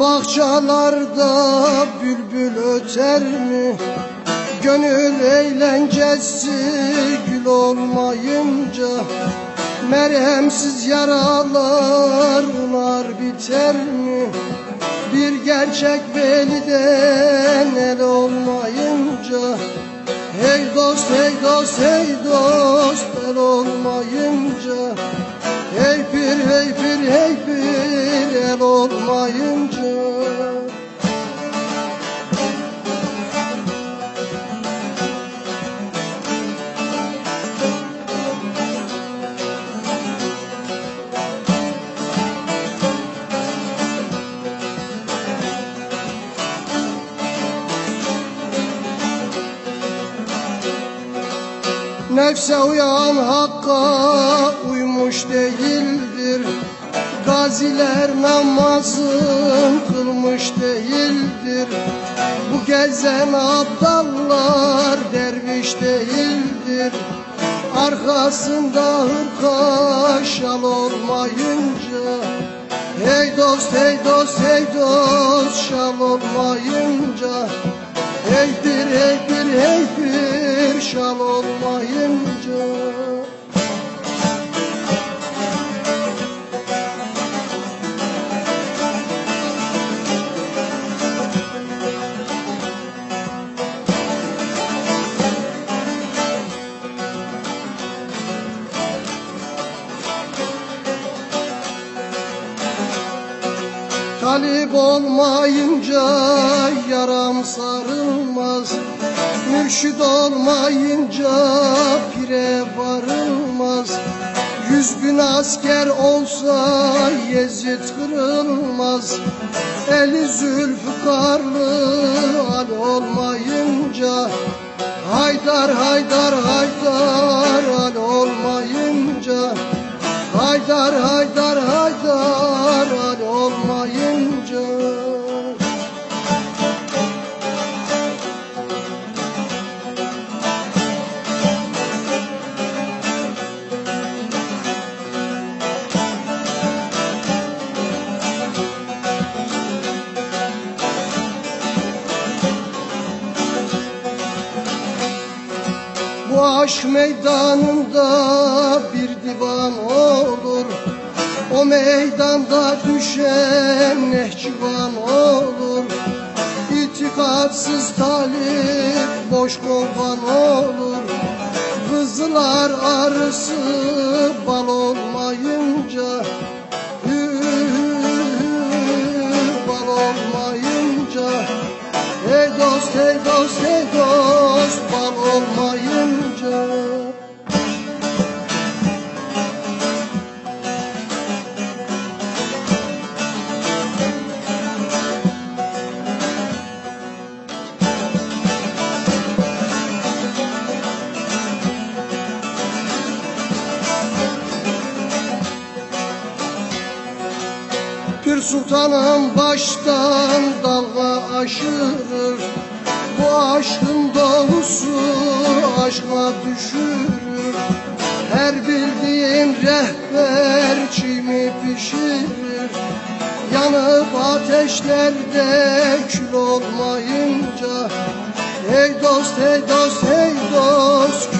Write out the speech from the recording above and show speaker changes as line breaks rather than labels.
bahçalarda bülbül öter mi? Gönül eğlencesi gül olmayınca Merhemsiz yaralar unar biter mi? Bir gerçek veliden el olmayınca Hey dost hey dost hey dost el olmayınca Hey pir hey pir hey pir el olmayınca Nefse uyan hakka uymuş değildir. Gaziler namazın kılmış değildir. Bu gezen abdallar derviş değildir. Arkasında hırka şal olmayınca Hey dost hey dost hey dost şal olmayınca Talip olmayınca yaram sarılmaz. Mürşid olmayınca pire varılmaz. Yüz bin asker olsa Yezid kırılmaz. Eli zülfükarlı al olmayınca Haydar haydar haydar al olmayınca Haydar haydar Aşk meydanında bir divan olur. O meydanda düşen nehçıvan olur. İtikatsız talip boş kovan olur. Kızlar arısı bal olmayınca sultanım baştan dalga aşırır. Bu aşkın doğusu aşka düşürür. Her bildiğim rehber çimi pişirir. Yanıp ateşlerde kül olmayınca Hey dost hey dost hey dost